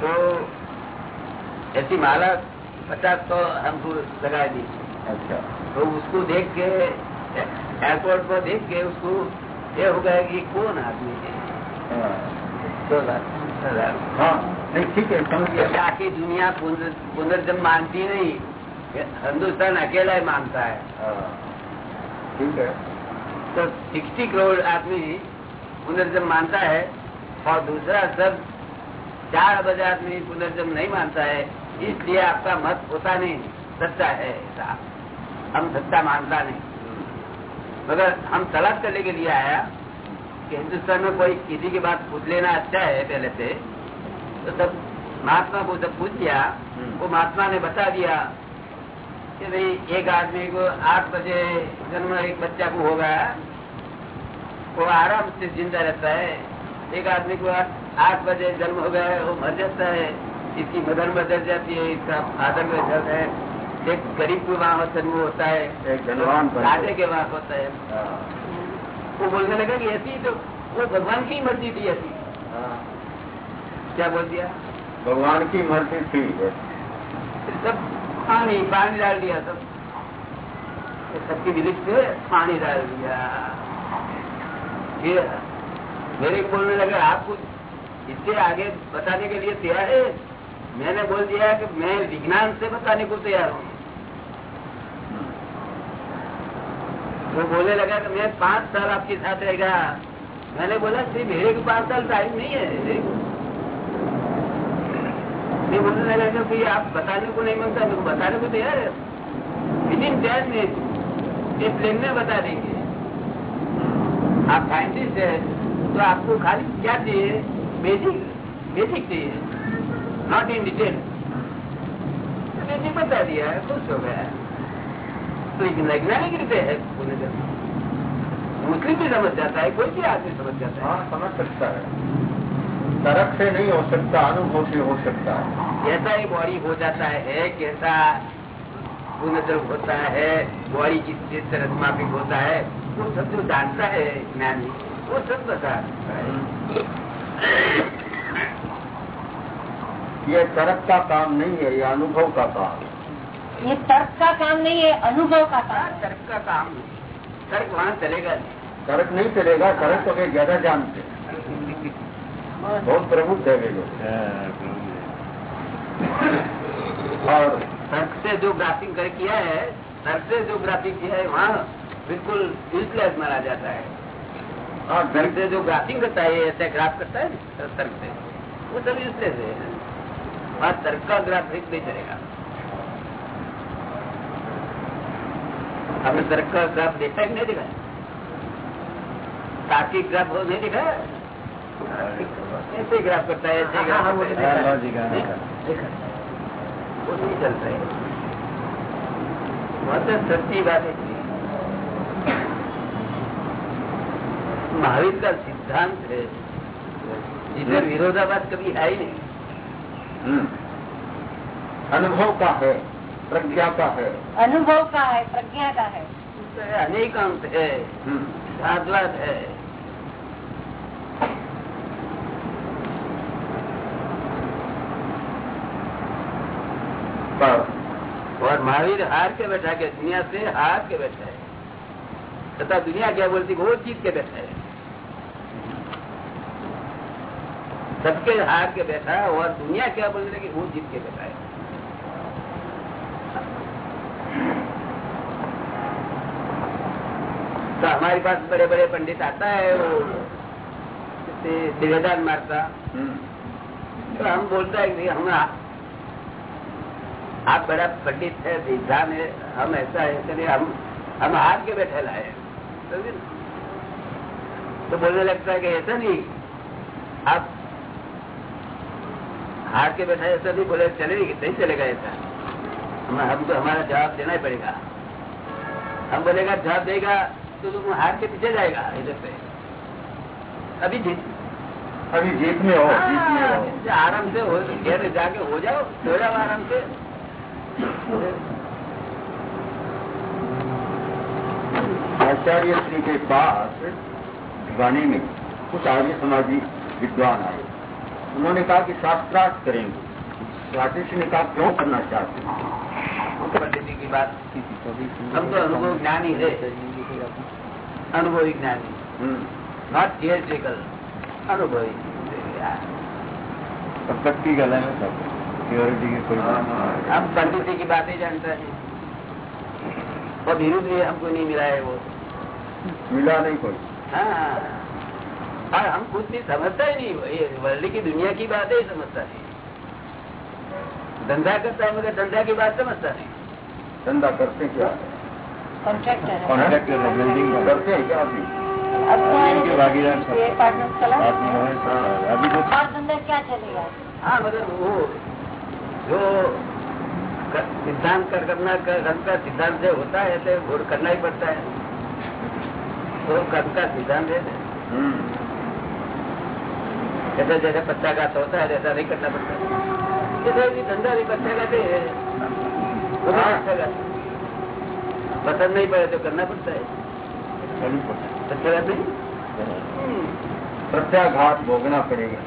[SPEAKER 1] तो ऐसी माला पचास तो हमको लगा दी
[SPEAKER 5] अच्छा
[SPEAKER 1] तो उसको देख के एयरपोर्ट पर देख के उसको ये हो गया कि कौन आदमी है
[SPEAKER 5] हाँ हाँ नहीं ठीक है समझ
[SPEAKER 1] क्योंकि
[SPEAKER 5] गया
[SPEAKER 1] आखी दुनिया पुनर- पुनर्जन्म मानती नहीं हिंदुस्तान अकेला ही मानता है
[SPEAKER 5] हाँ, ठीक है
[SPEAKER 1] तो सिक्सटी करोड़ आदमी पुनर्जन्म मानता है और दूसरा सब चार अरब आदमी पुनर्जन्म नहीं मानता है इसलिए आपका मत होता नहीं सच्चा है ऐसा हम सच्चा मानता नहीं मगर हम तलाश करने के लिए आया कि हिंदुस्तान में कोई किसी की बात पूछ लेना अच्छा है पहले से तो सब महात्मा को जब पूछ लिया वो महात्मा ने बता दिया कि भाई एक आदमी को आठ बजे जन्म एक बच्चा को होगा वो आराम से जिंदा रहता है एक आदमी को आठ आठ बजे जन्म हो गया है वो मर जाता है इसकी मदर मदर जाती है इसका फादर में जाता है एक गरीब को वहाँ जन्म होता है
[SPEAKER 5] एक धनवान पर-
[SPEAKER 1] राजे के वहाँ होता है
[SPEAKER 5] हाँ,
[SPEAKER 1] वो बोलने लगा कि ऐसी तो वो भगवान की मर्जी थी ऐसी
[SPEAKER 5] हाँ,
[SPEAKER 1] क्या बोल दिया
[SPEAKER 5] भगवान की मर्जी थी
[SPEAKER 1] फिर सब पानी पानी डाल दिया सब ये सबकी विलिप से पानी डाल दिया ये मेरे को बोलने लगे आप कुछ इससे आगे बताने के लिए तैयार है मैंने बोल दिया कि मैं विज्ञान से बताने को तैयार हूँ। वो बोलने लगा कि मैं पाँच साल आपके साथ रहेगा मैंने बोला कि मेरे को पाँच साल टाइम नहीं है मैं बोलने लगा कि भाई, आप बताने को नहीं माँगता, मेरे को बताने को तैयार है। विद इन टेन मिनट ये प्लेन में बता देंगे। आप साइंटिस्ट है तो आपको खाली क्या चाहिए? बेसिक बेसिक चाहिए। नॉट इन डिटेल बेसिक बता दिया है खुश हो गया। तो एक वैज्ञानिक रीते है बोले जाता मुस्लिम भी समझ जाता है कोई भी आदमी समझ जाता है।
[SPEAKER 5] हाँ समझ सकता है। तर्क से नहीं हो सकता अनुभव से हो सकता है।
[SPEAKER 1] कैसा ही बॉडी हो जाता है कैसा पुनर्जन्म होता है बॉडी किस किस तरह से माफिक होता है वो सब जो जानता है ज्ञानी वो सब बता सकता है।
[SPEAKER 5] ये तर्क का काम नहीं है ये अनुभव का काम है
[SPEAKER 3] ये तर्क का काम नहीं है अनुभव का काम
[SPEAKER 1] हाँ, तर्क का काम नहीं। तर्क वहाँ चलेगा नहीं
[SPEAKER 5] तर्क नहीं चलेगा तर्क तो वे ज्यादा जानते हैं बहुत प्रबुद्ध है वे लोग और
[SPEAKER 1] तर्क से जो ग्राफिंग कर किया है तर्क से जो ग्राफिंग किया है वहाँ बिल्कुल यूजलेस माना जाता है
[SPEAKER 5] हाँ
[SPEAKER 1] तर्क से जो ग्राफिंग करता है ऐसे ग्राफ करता है ना तर्क से वो सब यूजलेस है वहाँ तर्क का ग्राफिक नहीं चलेगा आपने तर्क का ग्राफ देखा है कि नहीं देखा है? तार्किक ग्राफ वो नहीं देखा है? ऐसे ग्राफ करता है ऐसे ग्राफ है।
[SPEAKER 4] है।
[SPEAKER 1] है। वो नहीं चलता है वह तो सच्ची बात है महावीर का सिद्धांत है जिसमें विरोधाभास कभी है ही नहीं
[SPEAKER 5] अनुभव का है प्रज्ञा का है
[SPEAKER 3] अनुभव का है प्रज्ञा का है
[SPEAKER 1] उसमें अनेक अंश है
[SPEAKER 5] हम्म,
[SPEAKER 1] साधवाद है
[SPEAKER 5] पर
[SPEAKER 1] और महावीर हार के बैठा के दुनिया से हार के बैठा है तथा दुनिया क्या बोलती वो जीत के बैठा है सबके हार के बैठा है और दुनिया क्या बोलने लगी वो जीत के बैठा है तो हमारे पास बड़े बड़े पंडित आता है वो निवेदन मारता
[SPEAKER 5] हम्म,
[SPEAKER 1] तो हम बोलता है कि हम आप बड़ा पंडित है विद्वान है हम ऐसा है इसलिए हम हम हार के बैठे लाए हैं। समझे ना? तो बोलने लगता है कि ऐसा नहीं आप हार के बैठा ऐसा नहीं बोले चलेगी नहीं चलेगा ऐसा। हम हमको हमारा जवाब देना ही पड़ेगा। हम बोलेगा जवाब देगा तो तुम हार के पीछे जाएगा इधर से। अभी जीत।
[SPEAKER 5] अभी जीत में हो। जीत में
[SPEAKER 1] हाँ,
[SPEAKER 5] हो
[SPEAKER 1] आराम से हो घर जाके हो जाओ सो जाओ आराम से।
[SPEAKER 5] आचार्य श्री के पास भिवानी में कुछ आर्य समाजी विद्वान आए। उन्होंने कहा कि शास्त्रार्थ करेंगे तो आचार्य ने कहा क्यों करना चाहते हैं
[SPEAKER 1] पंडित जी की बात हम तो अनुभव ज्ञानी है अनुभवी ज्ञानी
[SPEAKER 5] हम्म,
[SPEAKER 1] नॉट थिएट्रिकल अनुभवी
[SPEAKER 5] प्रैक्टिकल है सब प्योरिटी की कोई बात नहीं
[SPEAKER 1] हम पंडित जी की बात ही जानते हैं और विरुद्ध भी हमको नहीं मिला है वो
[SPEAKER 5] मिला नहीं कोई
[SPEAKER 1] हाँ और हम खुद भी समझता ही नहीं ये वर्ल्ड की दुनिया की बात ही समझता नहीं। धंधा करता है मगर धंधा की बात समझता नहीं।
[SPEAKER 5] धंधा करते क्या?
[SPEAKER 3] कॉन्ट्रैक्टर है।
[SPEAKER 5] कॉन्ट्रैक्टर है बिल्डिंग करते हैं क्या अभी?
[SPEAKER 3] अब तो
[SPEAKER 5] भागीदार है तो
[SPEAKER 3] क्या चलेगा?
[SPEAKER 1] हाँ मगर वो जो सिद्धांत कर करना कर्म का सिद्धांत जो होता है तो करना ही पड़ता है। तो कर्म का सिद्धांत है।
[SPEAKER 5] हम्म,
[SPEAKER 1] जैसे जैसे पत्ता का होता है वैसा नहीं करना पड़ता। जैसे भी धंधा है। पसंद नहीं पड़े तो करना पड़ता है।
[SPEAKER 5] है।
[SPEAKER 1] अच्छा बात नहीं
[SPEAKER 5] प्रत्याघात भोगना पड़ेगा।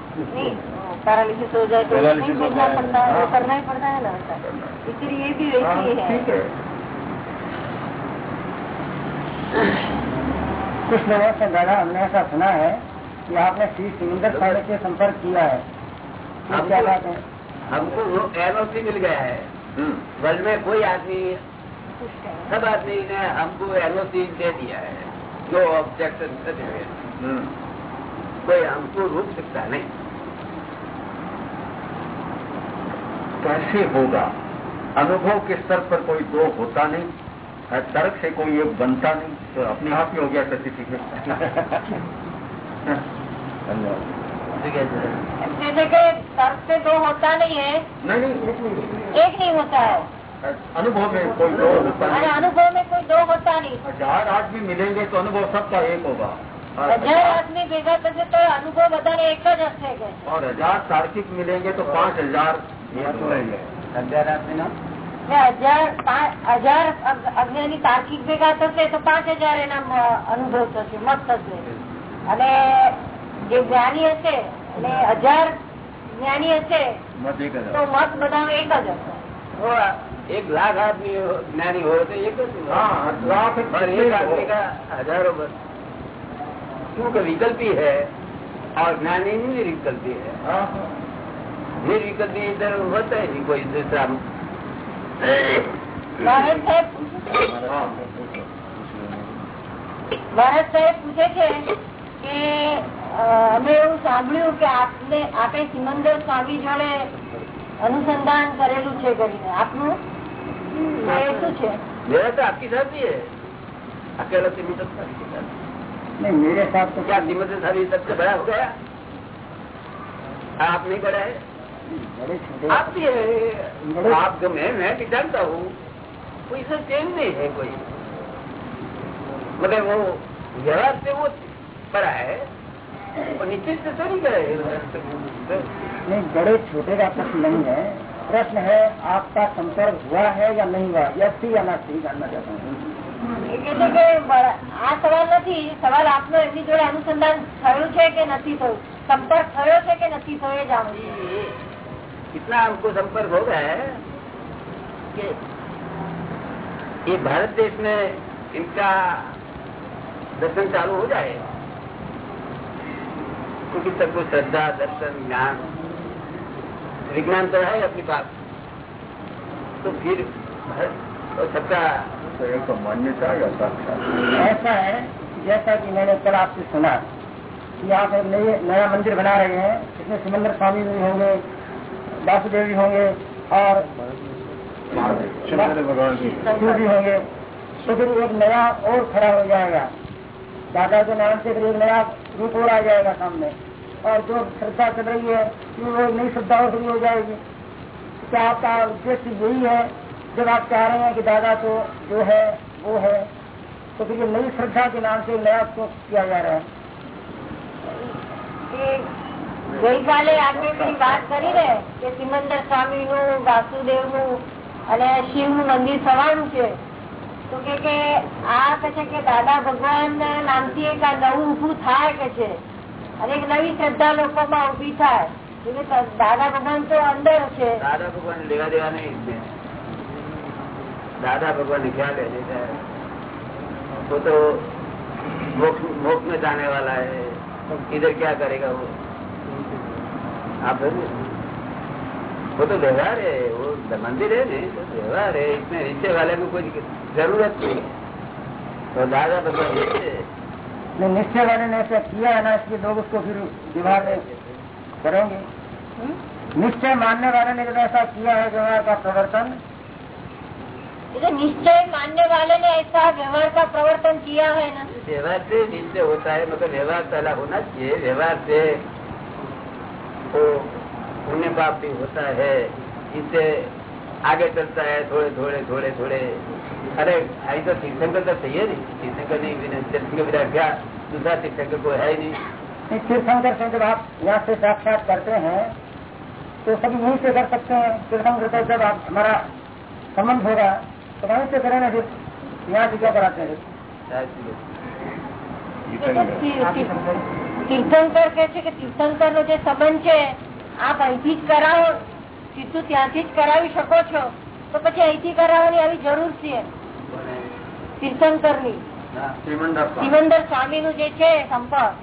[SPEAKER 3] पैरालिसिस हो जाए तो नहीं
[SPEAKER 5] हो
[SPEAKER 3] करना पड़ता है। करना पड़ता है ना। इसलिए ये भी
[SPEAKER 5] हाँ,
[SPEAKER 3] वैसी ही
[SPEAKER 5] ठीक
[SPEAKER 6] कुछ लोगों से दादा हमने ऐसा सुना है कि आपने श्री सिकंदर स्वामी से संपर्क किया है। तो क्या बात है?
[SPEAKER 1] हमको वो मिल गया है।
[SPEAKER 5] हम्म,
[SPEAKER 1] वर्ल्ड में कोई आदमी सब आदमी ने हमको एनओसी दे दिया है। नो ऑब्जेक्शन
[SPEAKER 5] हम्म,
[SPEAKER 1] कोई हमको रोक सकता नहीं।
[SPEAKER 5] कैसे होगा? अनुभव के स्तर पर कोई दो होता नहीं। तर्क से कोई एक बनता नहीं। तो अपने आप ही हो गया सर्टिफिकेट।
[SPEAKER 3] जैसे कि तर्क से दो होता नहीं है
[SPEAKER 5] नहीं नहीं
[SPEAKER 3] एक नहीं होता है
[SPEAKER 5] अनुभव में कोई दो होता
[SPEAKER 3] अरे
[SPEAKER 5] नहीं
[SPEAKER 3] अनुभव में कोई दो होता नहीं
[SPEAKER 5] हजार आदमी मिलेंगे तो अनुभव सबका एक होगा और
[SPEAKER 3] હજાર આદમી ભેગા થશે તો અનુભવ બધાને એક જ હશે કે
[SPEAKER 5] और हजार तार्किक मिलेंगे तो पांच हजार
[SPEAKER 1] અગિયાર આદમી નો
[SPEAKER 3] ને હજાર પા- હજાર અગ- અજ્ઞાની તાર્કિક ભેગા થશે તો પાંચ હજાર એના મ- અનુભવ થશે મત થશે અને જે જ્ઞાની હશે અને હજાર જ્ઞાની હશે
[SPEAKER 5] मत एक
[SPEAKER 3] તો
[SPEAKER 5] हजार
[SPEAKER 3] મત બધાનો એક જ હશે
[SPEAKER 1] वो एक लाख आदमी हो- ज्ञानी हो तो एक ही होगा।
[SPEAKER 5] हाँ लाख
[SPEAKER 1] और एक आदमी का हजारों बस क्योंकि विकल्पी है और ज्ञानी निर्विकल्पी है
[SPEAKER 5] हाँ,
[SPEAKER 1] निर्विकल्पी इधर होता है नहीं कोई दूसरा
[SPEAKER 3] ભારત સાહેબ
[SPEAKER 5] हाँ,
[SPEAKER 3] ભારત સાહેબ પૂછે છે કે અ, અમે એવું સાંભળ્યું કે આપને આપણે સિમંદર સ્વામી જોડે અનુસંધાન કરેલું છે કરીને આપનું તો એ શું છે
[SPEAKER 1] मेरा तो आपके साथ ही है अकेला सिमंदर साहब के साथ
[SPEAKER 6] नहीं मेरे साथ तो
[SPEAKER 1] क्या सिमंदर साहब ये सबसे बड़ा हो गया आप नहीं बड़ा है
[SPEAKER 6] बड़े छोटे
[SPEAKER 1] आप भी है आप जो मैं मैं भी जानता हूँ कोई सब चेंज नहीं है कोई मगर वो व्यवहार से वो बड़ा है और निश्चित से थोड़ी गए
[SPEAKER 6] नहीं बड़े छोटे का प्रश्न नहीं है प्रश्न है आपका संपर्क हुआ है या नहीं हुआ यह सही या ना सही जानना चाहता हूँ
[SPEAKER 3] એ કહે છે કે બ- આ સવાલ નથી સવાલ આપનો એમની જોડે અનુસંધાન થયું છે કે નથી થયું સંપર્ક થયો છે કે નથી થયો એ જાણવું છે.
[SPEAKER 1] इतना हमको संपर्क हो गया है कि ये भारत देश में इनका दर्शन चालू हो जाए क्योंकि सबको श्रद्धा दर्शन ज्ञान विज्ञान तो है अपने पास। तो फिर और सबका
[SPEAKER 5] तो एक तो मान्यता या साक्षात?
[SPEAKER 6] ऐसा है जैसा कि मैंने कल आपसे सुना कि आप पर नए नया मंदिर बना रहे हैं इसमें सिमंदर स्वामी भी होंगे वासुदेव भी होंगे और भी होंगे। तो फिर एक नया और खड़ा हो जाएगा। दादा के नाम से फिर एक नया रूप और आ जाएगा सामने और जो श्रद्धा चल रही है फिर वो नई श्रद्धा और शुरू हो जाएगी क्या आपका उद्देश्य यही है जब आप चाह रहे हैं कि दादा तो जो है वो है तो फिर ये नई श्रद्धा के नाम से नया को किया जा रहा है
[SPEAKER 3] એ ગઈકાલે આપણે પેલી વાત કરી ને કે સિમંદર સ્વામી નું વાસુદેવ નું અને શિવ નું મંદિર થવાનું છે તો કે કે આ કે છે કે દાદા ભગવાન નામથી એક આ નવું ઉભું થાય કે છે અને એક નવી શ્રદ્ધા લોકોમાં ઉભી થાય એટલે ત- દાદા ભગવાન તો અંદર છે
[SPEAKER 1] दादा भगवान लेवा देवा नहीं इसमें दादा भगवान ने क्या ले लेता है वो तो मोक्ष मोक्ष में जाने वाला है इधर क्या करेगा वो आप वो तो व्यवहार है वो मंदिर है नहीं तो व्यवहार है इसमें नीचे वाले को कोई जरूरत नहीं तो दादा बता
[SPEAKER 6] नहीं निश्चय वाले ने ऐसा किया है ना इसलिए लोग उसको फिर व्यवहार में करेंगे निश्चय मानने वाले ने जब ऐसा किया है व्यवहार का प्रवर्तन
[SPEAKER 3] ये तो निश्चय मानने वाले ने ऐसा व्यवहार का प्रवर्तन किया है ना
[SPEAKER 1] व्यवहार से निश्चय होता है मगर व्यवहार पहला होना चाहिए व्यवहार से वो पुण्य पाप भी होता है इससे आगे चलता है थोड़े थोड़े थोड़े थोड़े अरे आई तो तीर्थंकर तो चाहिए नहीं तीर्थंकर नहीं बिना तीर्थंकर बिना क्या दूसरा तीर्थंकर कोई है ही नहीं
[SPEAKER 6] नहीं, तीर्थंकर से जब आप यहाँ से साक्षात करते हैं तो सब यहीं से कर सकते हैं तीर्थंकर से जब आप हमारा संबंध होगा तो वहीं से करें ना फिर यहाँ से क्या कराते हैं
[SPEAKER 3] તીર્થંકર કે છે કે તીર્થંકર નો જે સંબંધ છે આપ અહીંથી જ કરાવો. સીધું ત્યાંથી જ કરાવી શકો છો. તો પછી અહીંથી કરાવવાની આવી જરૂર છે.
[SPEAKER 5] તીર્થંકરની
[SPEAKER 3] સિમંદર સ્વામી નું જે છે સંપર્ક.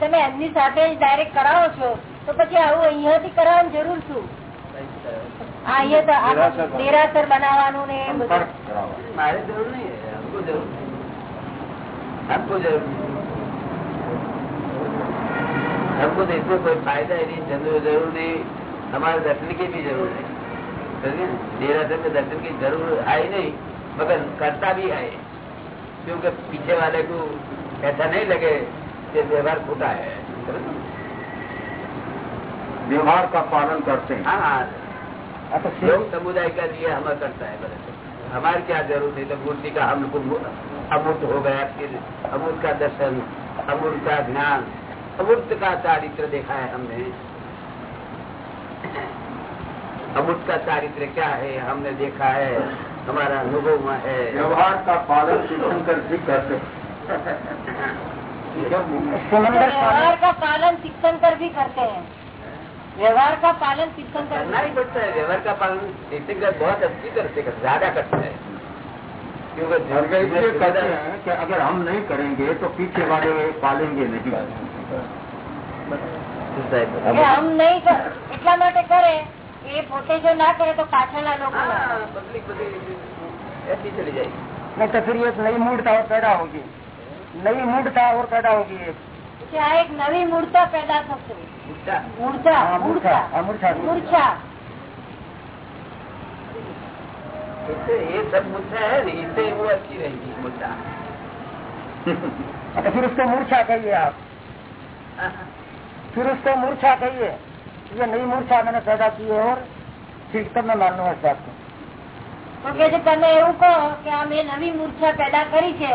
[SPEAKER 3] તમે એમની સાથે જ ડાયરેક્ટ કરાવો છો. તો પછી આવું અહીંયાથી કરાવવાની જરૂર શું? દેરાસર બનાવવાનું ને એ બધું.
[SPEAKER 5] સંપર્ક કરાવો
[SPEAKER 1] हमको जरूर हमको जरूर हमको तो इसमें कोई फायदा ही नहीं जरूर जरूर नहीं हमारे दर्शन की भी जरूर नहीं समझे? देरासर में दर्शन की जरूर आई नहीं मगर करता भी है क्योंकि पीछे वाले को ऐसा नहीं लगे कि व्यवहार खोटा है समझे?
[SPEAKER 5] व्यवहार का पालन करते हैं
[SPEAKER 1] हाँ हाँ
[SPEAKER 6] हाँ, तो
[SPEAKER 1] लोग समुदाय का लिए हमें करता है बरस हमारे क्या जरूरत है तो मूर्ति का हमको अमूर्त हो गया फिर अमूर्त का दर्शन अमूर्त का ज्ञान अमूर्त का चारित्र देखा है हमने। अमूर्त का चारित्र क्या है हमने देखा है हमारा अनुभव में है।
[SPEAKER 5] व्यवहार का पालन तीर्थंकर जी करते हैं।
[SPEAKER 3] व्यवहार का पालन तीर्थंकर भी करते हैं। व्यवहार का पालन तीर्थंकर
[SPEAKER 1] करना ही पड़ता है व्यवहार का पालन तीर्थंकर बहुत अच्छी तरह से ज़्यादा करता है।
[SPEAKER 5] कहते हैं कि अगर हम नहीं करेंगे तो पीछे वाले पालेंगे नहीं
[SPEAKER 3] કે હમ નહીં કર- એટલા માટે કરે એ પોતે જો ના કરે તો પાછળના લોકો કરે.
[SPEAKER 1] हाँ, पब्लिक बड़ी ऐसी चली जाएगी
[SPEAKER 6] नहीं तो फिर ये एक नई मूर्ता और पैदा होगी नई मूर्ता और पैदा होगी एक
[SPEAKER 3] પછી આ એક નવી મૂર્તા પેદા થશે
[SPEAKER 1] अच्छा
[SPEAKER 3] મૂર્તા
[SPEAKER 6] हाँ, मूर्छा हाँ, मूर्छा
[SPEAKER 1] ये सब मुद्दा है ना इससे वो अच्छी रहेगी मुद्दा
[SPEAKER 6] तो फिर उसको मूर्छा कहिए आप फिर उसको मूर्छा कहिए ये नई मूर्छा मैंने पैदा की है और ठीक तब मैं मान लूंगा इस बात को
[SPEAKER 3] તો કે છે તમે એવું કહો કે આ મેં નવી મૂર્છા પેદા કરી છે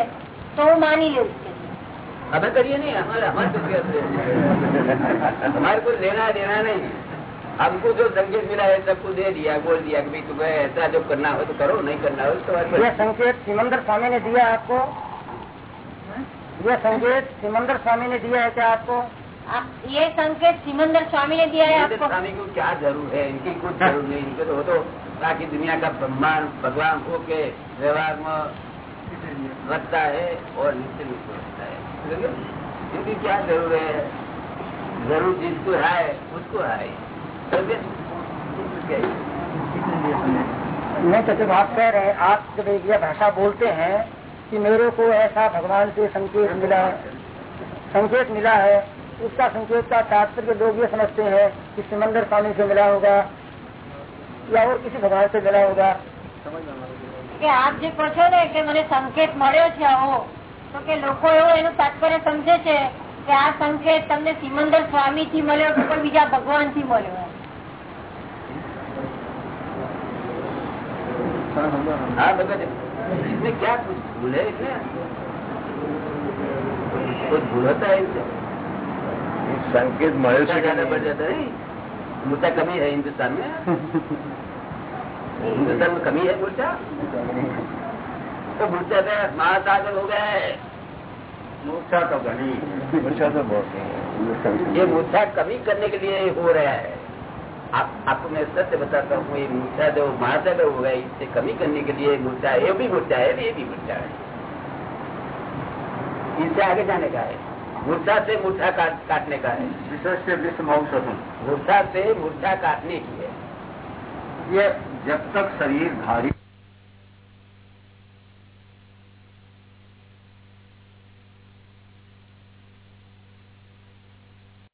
[SPEAKER 3] તો હું માની લઉં કે છે.
[SPEAKER 1] हमें करिए नहीं हमारे हमारे कुछ कहते हमारे कुछ लेना देना नहीं हमको जो संकेत मिला है सबको दे दिया बोल दिया कि भाई तुम्हें ऐसा जो करना हो तो करो नहीं करना हो तो
[SPEAKER 6] यह संकेत सिमंदर स्वामी ने दिया आपको? यह संकेत सिमंदर स्वामी ने दिया है क्या आपको?
[SPEAKER 3] आप ये संकेत सिमंदर स्वामी ने दिया है आपको?
[SPEAKER 1] स्वामी को क्या ज़रूर है? इनकी कुछ ज़रूर नहीं इनके तो तो बाकी दुनिया का ब्रह्मांड भगवान हो के व्यवहार में रखता है और निश्चित रूप रखता है। इनकी क्या ज़रूर है? ज़रूर जिसको है उसको है है?
[SPEAKER 6] नहीं तो जब आप कह रहे हैं आप जब एक यह भाषा बोलते हैं कि मेरे को ऐसा भगवान से संकेत मिला संकेत मिला है उसका संकेत का तात्पर्य लोग ये समझते हैं कि सिमंदर स्वामी से मिला होगा या और किसी भगवान से मिला होगा
[SPEAKER 3] કે આપ જે કહો છો ને કે મને સંકેત મળ્યો છે આવો તો કે લોકો એવું એનું તાત્પર્ય સમજે છે કે આ સંકેત તમને સિમંદર સ્વામી થી મળ્યો કે કોઈ બીજા ભગવાન થી મળ્યો
[SPEAKER 1] हाँ इसमें क्या कुछ भूल है इसमें? कुछ भूल होता है इसमें
[SPEAKER 5] संकेत
[SPEAKER 1] मुद्दा ज़्यादा बढ़ जाता है। मुद्दा कमी है हिंदुस्तान में। हिंदुस्तान में कमी है तो में हो है।
[SPEAKER 5] मूर्छा तो घनी मूर्छा तो बहुत
[SPEAKER 1] ये मुद्दा कमी करने के लिए हो रहा है। आपको मैं सत्य बताता हूँ ये मूर्छा जो महासागर हो गया इससे कमी करने के लिए मूर्छा ये भी मूर्छा है ये भी मूर्छा है। इनसे आगे जाने का है। मूर्छा से मूर्छा काट, काटने का है।
[SPEAKER 5] विशेष से विश्व औषधम
[SPEAKER 1] मूर्छा से मूर्छा काटने की है।
[SPEAKER 5] ये जब तक शरीर धारी